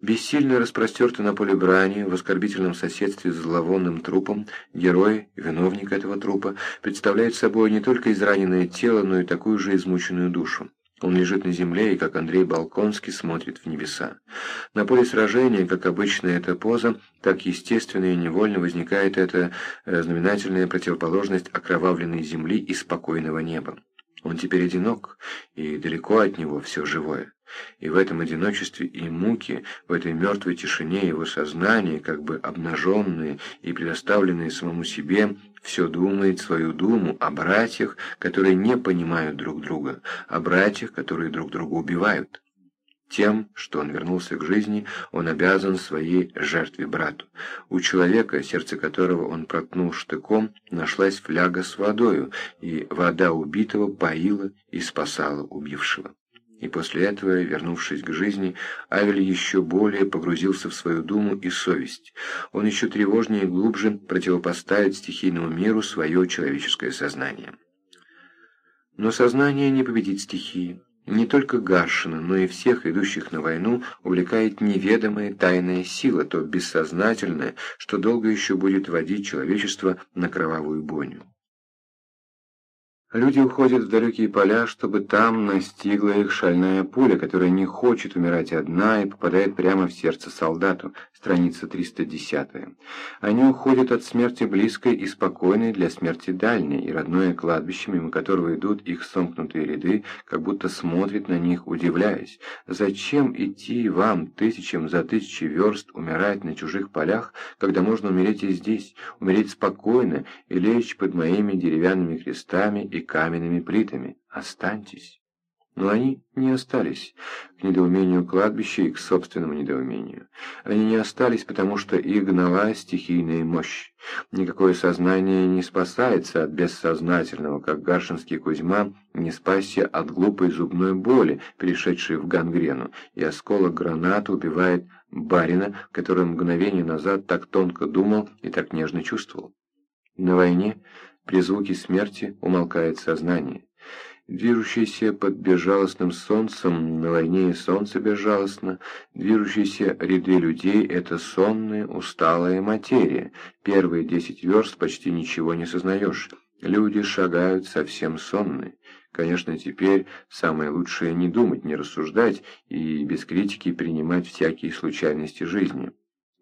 Бессильно распростертый на поле брани, в оскорбительном соседстве с зловонным трупом, герой, виновник этого трупа, представляет собой не только израненное тело, но и такую же измученную душу. Он лежит на земле и, как Андрей Балконский, смотрит в небеса. На поле сражения, как обычно эта поза, так естественно и невольно возникает эта э, знаменательная противоположность окровавленной земли и спокойного неба. Он теперь одинок, и далеко от него все живое. И в этом одиночестве и муке, в этой мертвой тишине его сознания, как бы обнаженные и предоставленные самому себе, все думает свою думу о братьях, которые не понимают друг друга, о братьях, которые друг друга убивают. Тем, что он вернулся к жизни, он обязан своей жертве брату. У человека, сердце которого он проткнул штыком, нашлась фляга с водою, и вода убитого поила и спасала убившего. И после этого, вернувшись к жизни, Авель еще более погрузился в свою думу и совесть. Он еще тревожнее и глубже противопоставит стихийному миру свое человеческое сознание. Но сознание не победит стихии. Не только Гаршина, но и всех идущих на войну увлекает неведомая тайная сила, то бессознательное, что долго еще будет водить человечество на кровавую бойню. Люди уходят в далекие поля, чтобы там настигла их шальная пуля, которая не хочет умирать одна и попадает прямо в сердце солдату. Страница 310. Они уходят от смерти близкой и спокойной для смерти дальней, и родное кладбище, мимо которого идут их сомкнутые ряды, как будто смотрит на них, удивляясь. Зачем идти вам тысячам за тысячи верст умирать на чужих полях, когда можно умереть и здесь, умереть спокойно и лечь под моими деревянными крестами и каменными плитами. Останьтесь. Но они не остались к недоумению кладбища и к собственному недоумению. Они не остались, потому что их гнала стихийная мощь. Никакое сознание не спасается от бессознательного, как Гаршинский Кузьма не спасся от глупой зубной боли, перешедшей в гангрену, и осколок граната убивает барина, который мгновение назад так тонко думал и так нежно чувствовал. На войне при звуке смерти умолкает сознание. Движущийся под безжалостным солнцем, на войне и солнце безжалостно, движущиеся ряды людей — это сонная, усталая материя. Первые десять верст почти ничего не сознаешь. Люди шагают совсем сонные. Конечно, теперь самое лучшее не думать, не рассуждать и без критики принимать всякие случайности жизни.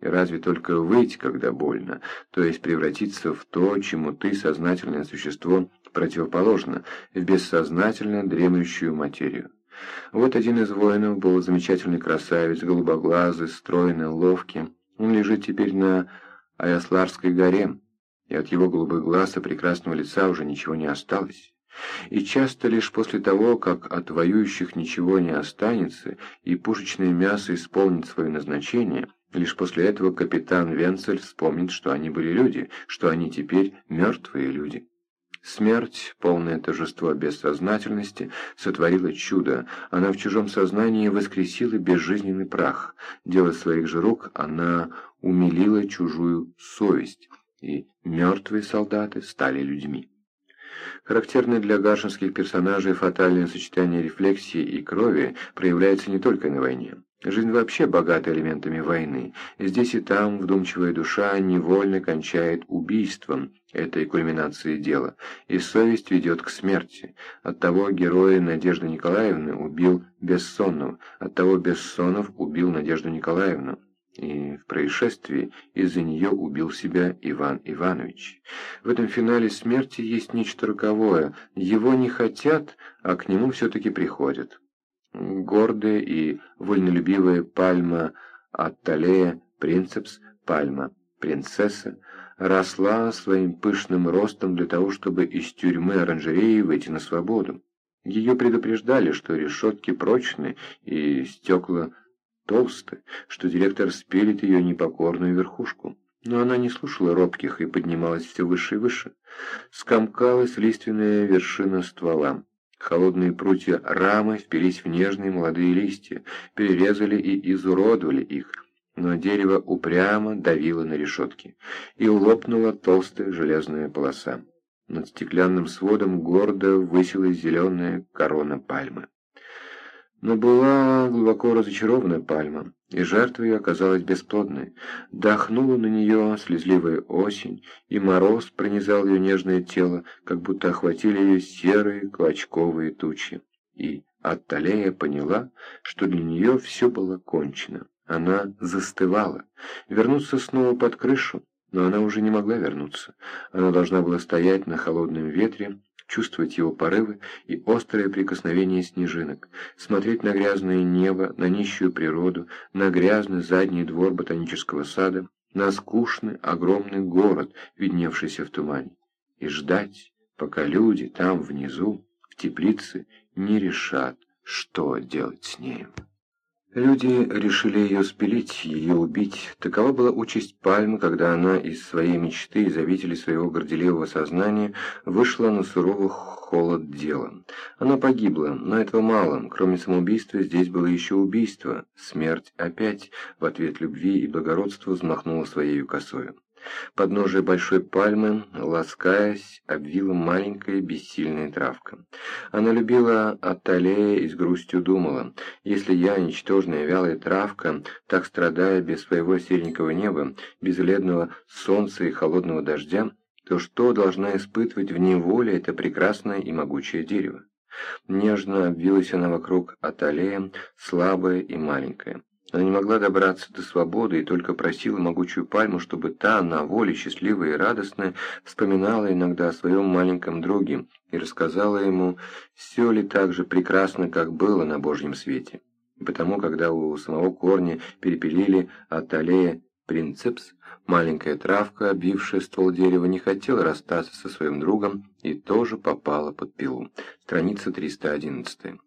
Разве только выйти, когда больно, то есть превратиться в то, чему ты, сознательное существо, противоположно, в бессознательно дремлющую материю. Вот один из воинов был замечательный красавец, голубоглазый, стройный, ловкий. Он лежит теперь на Аясларской горе, и от его голубых глаз и прекрасного лица уже ничего не осталось. И часто лишь после того, как от воюющих ничего не останется, и пушечное мясо исполнит свое назначение, Лишь после этого капитан Венцель вспомнит, что они были люди, что они теперь мертвые люди. Смерть, полное торжество бессознательности, сотворила чудо. Она в чужом сознании воскресила безжизненный прах. Дело своих же рук она умилила чужую совесть, и мертвые солдаты стали людьми. Характерное для гаршинских персонажей фатальное сочетание рефлексии и крови проявляется не только на войне. Жизнь вообще богата элементами войны. Здесь и там вдумчивая душа невольно кончает убийством этой кульминации дела, и совесть ведет к смерти. Оттого героя Надежды Николаевны убил Бессонов, оттого Бессонов убил Надежду Николаевну. И в происшествии из-за нее убил себя Иван Иванович. В этом финале смерти есть нечто роковое. Его не хотят, а к нему все-таки приходят гордая и вольнолюбивая пальма Атталея, принцепс, пальма, принцесса, росла своим пышным ростом для того, чтобы из тюрьмы оранжереи выйти на свободу. Ее предупреждали, что решетки прочны и стекла толсты, что директор спилит ее непокорную верхушку. Но она не слушала робких и поднималась все выше и выше. Скомкалась лиственная вершина ствола. Холодные прутья рамы впились в нежные молодые листья, перерезали и изуродовали их, но дерево упрямо давило на решетки, и лопнула толстая железная полоса. Над стеклянным сводом гордо высилась зеленая корона пальмы. Но была глубоко разочарована пальма, и жертва ее оказалась бесплодной. Дохнула на нее слезливая осень, и мороз пронизал ее нежное тело, как будто охватили ее серые клочковые тучи. И Атталея поняла, что для нее все было кончено. Она застывала. Вернуться снова под крышу, но она уже не могла вернуться. Она должна была стоять на холодном ветре, чувствовать его порывы и острое прикосновение снежинок, смотреть на грязное небо, на нищую природу, на грязный задний двор ботанического сада, на скучный огромный город, видневшийся в тумане, и ждать, пока люди там внизу, в теплице, не решат, что делать с нею. Люди решили ее спилить, ее убить. Такова была участь Пальмы, когда она из своей мечты, из обители своего горделивого сознания, вышла на суровый холод дела. Она погибла, но этого мало. Кроме самоубийства, здесь было еще убийство. Смерть опять в ответ любви и благородства взмахнула своей косою. Подножие большой пальмы, ласкаясь, обвила маленькая бессильная травка. Она любила Аталея и с грустью думала, если я, ничтожная вялая травка, так страдая без своего серенького неба, без бледного солнца и холодного дождя, то что должна испытывать в неволе это прекрасное и могучее дерево? Нежно обвилась она вокруг Аталея, слабая и маленькая. Она не могла добраться до свободы и только просила могучую пальму, чтобы та, на воле счастливая и радостная, вспоминала иногда о своем маленьком друге и рассказала ему, все ли так же прекрасно, как было на Божьем свете. И потому, когда у самого корня перепилили от аллея принцепс, маленькая травка, обвившая ствол дерева, не хотела расстаться со своим другом и тоже попала под пилу. Страница 311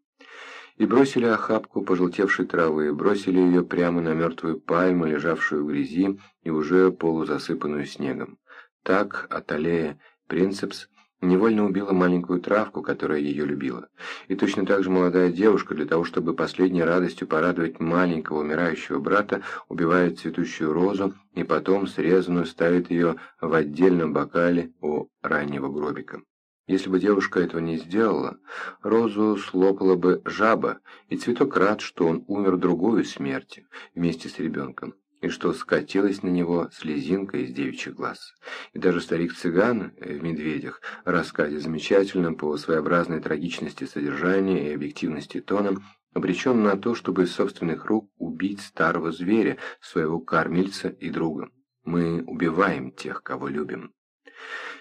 и бросили охапку пожелтевшей травы, бросили ее прямо на мертвую пальму, лежавшую в грязи и уже полузасыпанную снегом. Так Аталея Принцепс невольно убила маленькую травку, которая ее любила. И точно так же молодая девушка, для того, чтобы последней радостью порадовать маленького умирающего брата, убивает цветущую розу и потом срезанную ставит ее в отдельном бокале у раннего гробика. Если бы девушка этого не сделала, розу слопала бы жаба, и цветок рад, что он умер другой смертью вместе с ребенком, и что скатилась на него слезинка из девичьих глаз. И даже старик-цыган в «Медведях» рассказе замечательном по своеобразной трагичности содержания и объективности тона, обречен на то, чтобы из собственных рук убить старого зверя, своего кормильца и друга. Мы убиваем тех, кого любим.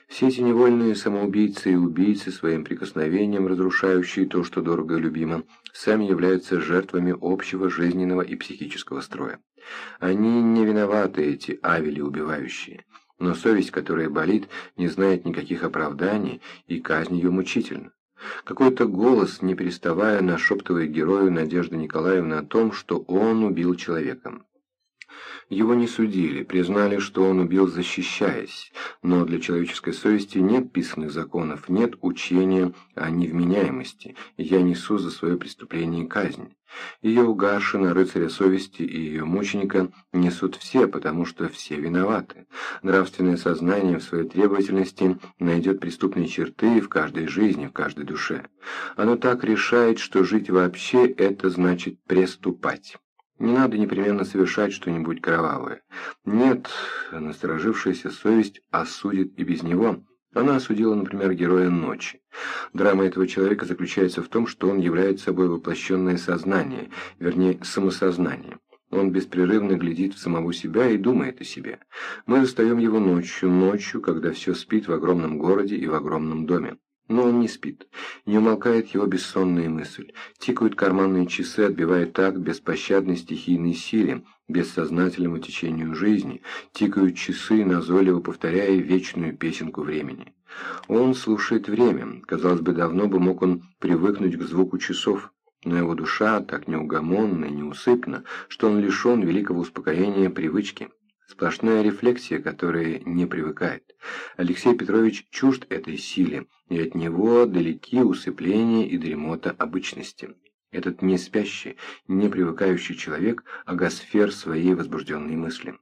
Все эти невольные самоубийцы и убийцы, своим прикосновением разрушающие то, что дорого и любимо, сами являются жертвами общего жизненного и психического строя. Они не виноваты, эти авели убивающие. Но совесть, которая болит, не знает никаких оправданий, и казнь ее мучительна. Какой-то голос, не переставая, нашептывает герою Надежды Николаевны о том, что он убил человека. Его не судили, признали, что он убил защищаясь, но для человеческой совести нет писанных законов, нет учения о невменяемости, я несу за свое преступление казнь. Ее угаршина, рыцаря совести и ее мученика несут все, потому что все виноваты. Нравственное сознание в своей требовательности найдет преступные черты в каждой жизни, в каждой душе. Оно так решает, что жить вообще – это значит преступать. Не надо непременно совершать что-нибудь кровавое. Нет, насторожившаяся совесть осудит и без него. Она осудила, например, героя ночи. Драма этого человека заключается в том, что он является собой воплощенное сознание, вернее, самосознание. Он беспрерывно глядит в самого себя и думает о себе. Мы застаем его ночью, ночью, когда все спит в огромном городе и в огромном доме. Но он не спит. Не умолкает его бессонная мысль. Тикают карманные часы, отбивая так беспощадной стихийной силе, бессознательному течению жизни. Тикают часы, назойливо повторяя вечную песенку времени. Он слушает время. Казалось бы, давно бы мог он привыкнуть к звуку часов. Но его душа так неугомонна и неусыпна, что он лишен великого успокоения привычки. Сплошная рефлексия, которая не привыкает. Алексей Петрович чужд этой силе, и от него далеки усыпление и дремота обычности. Этот не спящий, не привыкающий человек – агосфер своей возбужденной мысли.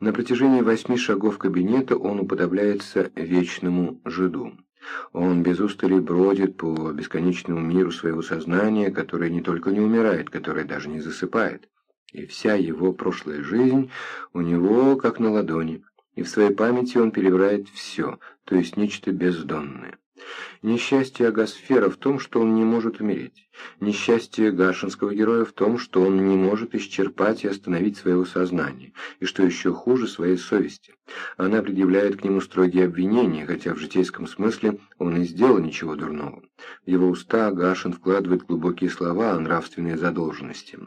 На протяжении восьми шагов кабинета он уподобляется вечному жиду. Он без устали бродит по бесконечному миру своего сознания, которое не только не умирает, которое даже не засыпает. И вся его прошлая жизнь у него как на ладони, и в своей памяти он перебирает все, то есть нечто бездонное. Несчастье Агасфера в том, что он не может умереть. Несчастье Гаршинского героя в том, что он не может исчерпать и остановить своего сознания, и что еще хуже, своей совести. Она предъявляет к нему строгие обвинения, хотя в житейском смысле он и сделал ничего дурного. В его уста Гаршин вкладывает глубокие слова о нравственной задолженности.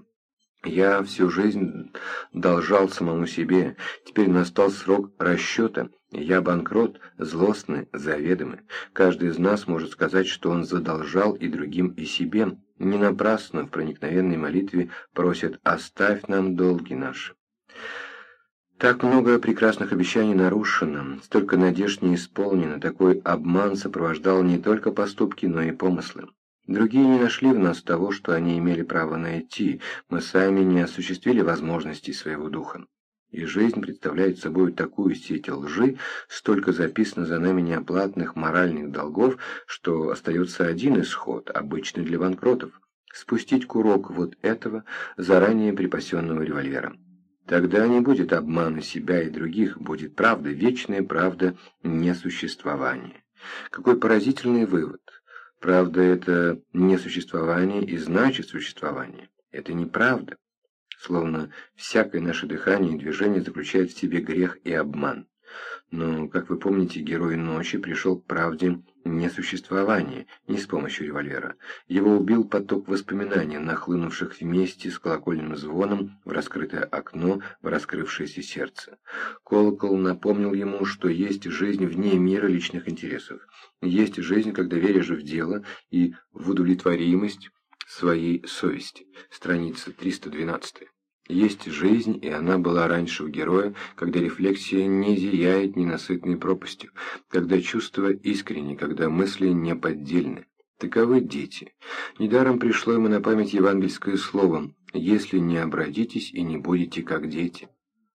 Я всю жизнь должал самому себе, теперь настал срок расчета, я банкрот, злостный, заведомый. Каждый из нас может сказать, что он задолжал и другим, и себе. Не напрасно в проникновенной молитве просят «оставь нам долги наши». Так много прекрасных обещаний нарушено, столько надежд не исполнено, такой обман сопровождал не только поступки, но и помыслы. Другие не нашли в нас того, что они имели право найти, мы сами не осуществили возможностей своего духа. И жизнь представляет собой такую сеть лжи, столько записано за нами неоплатных моральных долгов, что остается один исход, обычный для банкротов – спустить курок вот этого заранее припасенного револьвера. Тогда не будет обмана себя и других, будет правда, вечная правда несуществования. Какой поразительный вывод! Правда, это не существование и значит существование. Это неправда. Словно всякое наше дыхание и движение заключает в себе грех и обман. Но, как вы помните, герой ночи пришел к правде несуществования, не с помощью револьвера. Его убил поток воспоминаний, нахлынувших вместе с колокольным звоном в раскрытое окно, в раскрывшееся сердце. Колокол напомнил ему, что есть жизнь вне мира личных интересов. Есть жизнь, когда веришь в дело и в удовлетворимость своей совести. Страница 312. Есть жизнь, и она была раньше у героя, когда рефлексия не зияет ненасытной пропастью, когда чувства искренни, когда мысли неподдельны. Таковы дети. Недаром пришло ему на память евангельское слово «Если не обратитесь и не будете как дети».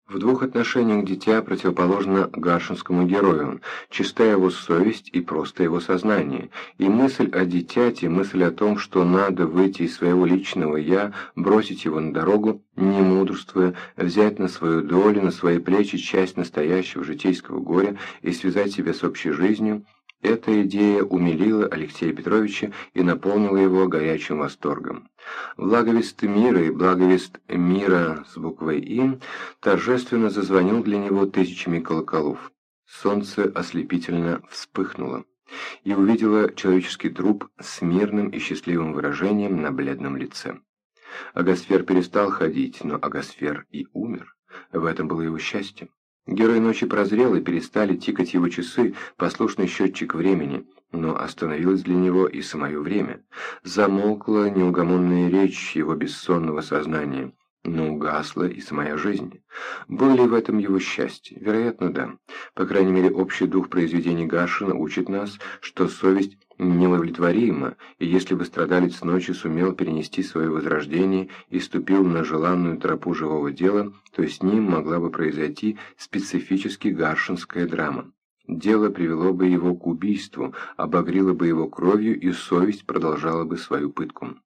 В двух отношениях дитя противоположно гаршинскому герою, чиста его совесть и просто его сознание, и мысль о дитяте, мысль о том, что надо выйти из своего личного «я», бросить его на дорогу, не мудрствуя, взять на свою долю, на свои плечи часть настоящего житейского горя и связать себя с общей жизнью, эта идея умилила Алексея Петровича и наполнила его горячим восторгом. Благовест мира и благовест мира с буквой «И» торжественно зазвонил для него тысячами колоколов. Солнце ослепительно вспыхнуло и увидела человеческий труп с мирным и счастливым выражением на бледном лице. Агасфер перестал ходить, но Агасфер и умер. В этом было его счастье. Герой ночи прозрел, и перестали тикать его часы, послушный счетчик времени, но остановилось для него и самое время. Замолкла неугомонная речь его бессонного сознания, но угасла и самая жизнь. Было ли в этом его счастье? Вероятно, да. По крайней мере, общий дух произведений Гашина учит нас, что совесть неудовлетворимо, и если бы страдалец ночи сумел перенести свое возрождение и ступил на желанную тропу живого дела, то с ним могла бы произойти специфически гаршинская драма. Дело привело бы его к убийству, обогрело бы его кровью, и совесть продолжала бы свою пытку.